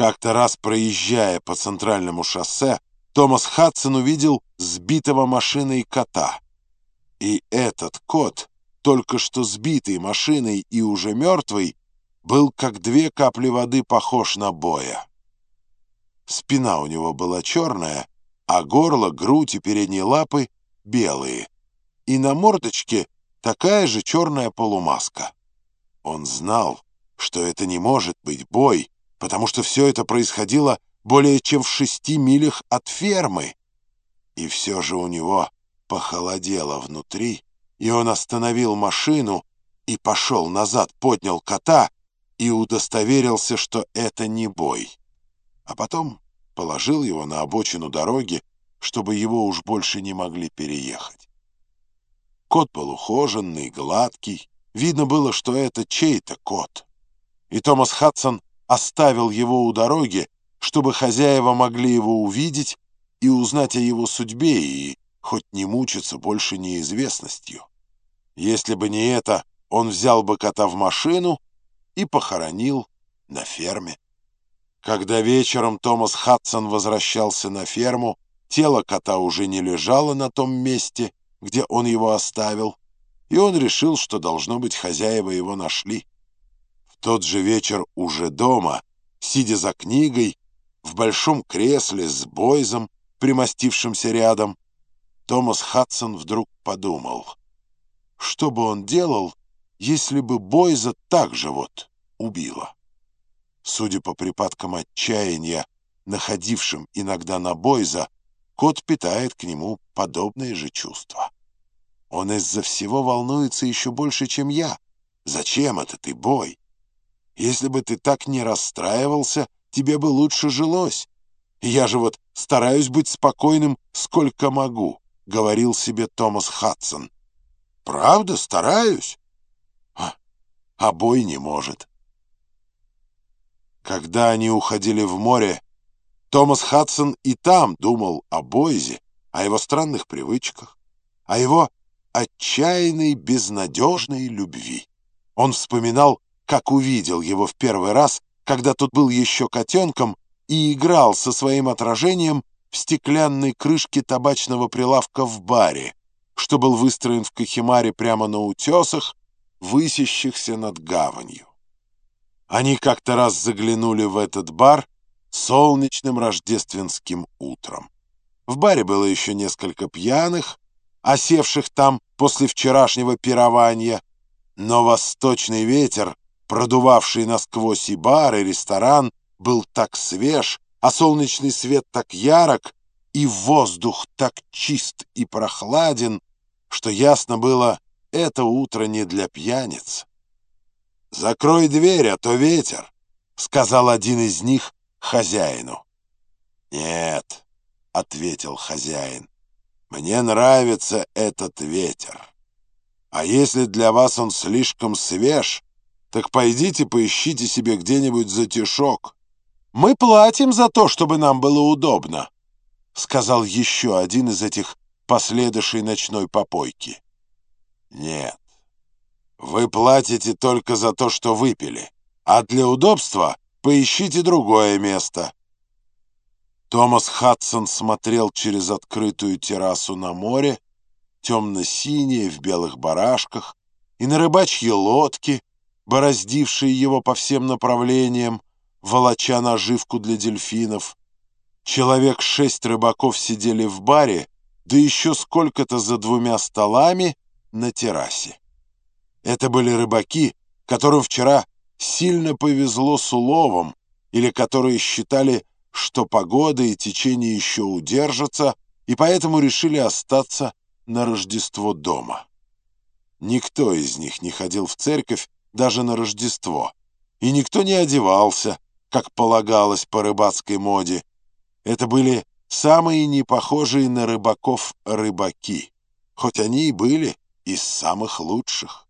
Как-то раз, проезжая по центральному шоссе, Томас Хадсон увидел сбитого машиной кота. И этот кот, только что сбитый машиной и уже мертвый, был как две капли воды похож на боя. Спина у него была черная, а горло, грудь и передние лапы белые. И на мордочке такая же черная полумаска. Он знал, что это не может быть бой, потому что все это происходило более чем в шести милях от фермы. И все же у него похолодело внутри, и он остановил машину и пошел назад, поднял кота и удостоверился, что это не бой. А потом положил его на обочину дороги, чтобы его уж больше не могли переехать. Кот был ухоженный, гладкий. Видно было, что это чей-то кот. И Томас Хадсон оставил его у дороги, чтобы хозяева могли его увидеть и узнать о его судьбе и хоть не мучиться больше неизвестностью. Если бы не это, он взял бы кота в машину и похоронил на ферме. Когда вечером Томас Хадсон возвращался на ферму, тело кота уже не лежало на том месте, где он его оставил, и он решил, что, должно быть, хозяева его нашли. Тот же вечер уже дома, сидя за книгой, в большом кресле с Бойзом, примостившимся рядом, Томас Хадсон вдруг подумал, что бы он делал, если бы Бойза так же вот убило. Судя по припадкам отчаяния, находившим иногда на Бойза, кот питает к нему подобные же чувства. Он из-за всего волнуется еще больше, чем я. Зачем это ты, Бой? Если бы ты так не расстраивался, тебе бы лучше жилось. Я же вот стараюсь быть спокойным, сколько могу, — говорил себе Томас Хадсон. Правда, стараюсь? А, а бой не может. Когда они уходили в море, Томас Хадсон и там думал о Бойзе, о его странных привычках, о его отчаянной, безнадежной любви. Он вспоминал, как увидел его в первый раз когда тот был еще котенком и играл со своим отражением в стеклянной крышке табачного прилавка в баре, что был выстроен в Кахимаре прямо на утесах, высящихся над гаванью. Они как-то раз заглянули в этот бар солнечным рождественским утром. В баре было еще несколько пьяных, осевших там после вчерашнего пирования, но восточный ветер продувавший насквозь и бар, и ресторан, был так свеж, а солнечный свет так ярок, и воздух так чист и прохладен, что ясно было, это утро не для пьяниц. «Закрой дверь, а то ветер», — сказал один из них хозяину. «Нет», — ответил хозяин, — «мне нравится этот ветер. А если для вас он слишком свеж, так пойдите поищите себе где-нибудь затишок. Мы платим за то, чтобы нам было удобно, — сказал еще один из этих последующей ночной попойки. Нет, вы платите только за то, что выпили, а для удобства поищите другое место. Томас Хадсон смотрел через открытую террасу на море, темно-синее в белых барашках, и на рыбачьи лодки — бороздившие его по всем направлениям, волоча наживку для дельфинов. Человек шесть рыбаков сидели в баре, да еще сколько-то за двумя столами на террасе. Это были рыбаки, которым вчера сильно повезло с уловом, или которые считали, что погода и течение еще удержатся, и поэтому решили остаться на Рождество дома. Никто из них не ходил в церковь, даже на Рождество. И никто не одевался, как полагалось по рыбацкой моде. Это были самые непохожие на рыбаков рыбаки, хоть они и были из самых лучших.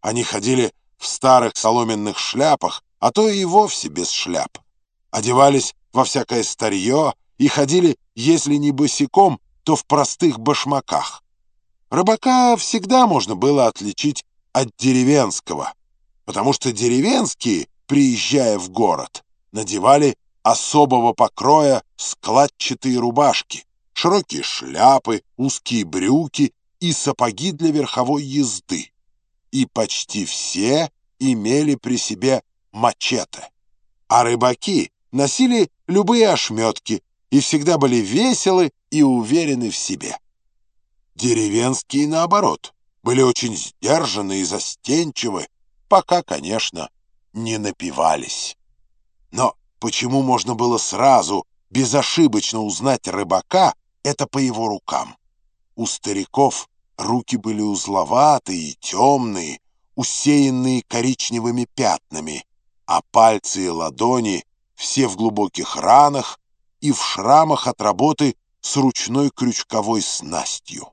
Они ходили в старых соломенных шляпах, а то и вовсе без шляп. Одевались во всякое старье и ходили, если не босиком, то в простых башмаках. Рыбака всегда можно было отличить от деревенского — потому что деревенские, приезжая в город, надевали особого покроя складчатые рубашки, широкие шляпы, узкие брюки и сапоги для верховой езды. И почти все имели при себе мачете. А рыбаки носили любые ошметки и всегда были веселы и уверены в себе. Деревенские, наоборот, были очень сдержаны и застенчивы, пока, конечно, не напивались. Но почему можно было сразу безошибочно узнать рыбака, это по его рукам. У стариков руки были узловатые темные, усеянные коричневыми пятнами, а пальцы и ладони все в глубоких ранах и в шрамах от работы с ручной крючковой снастью.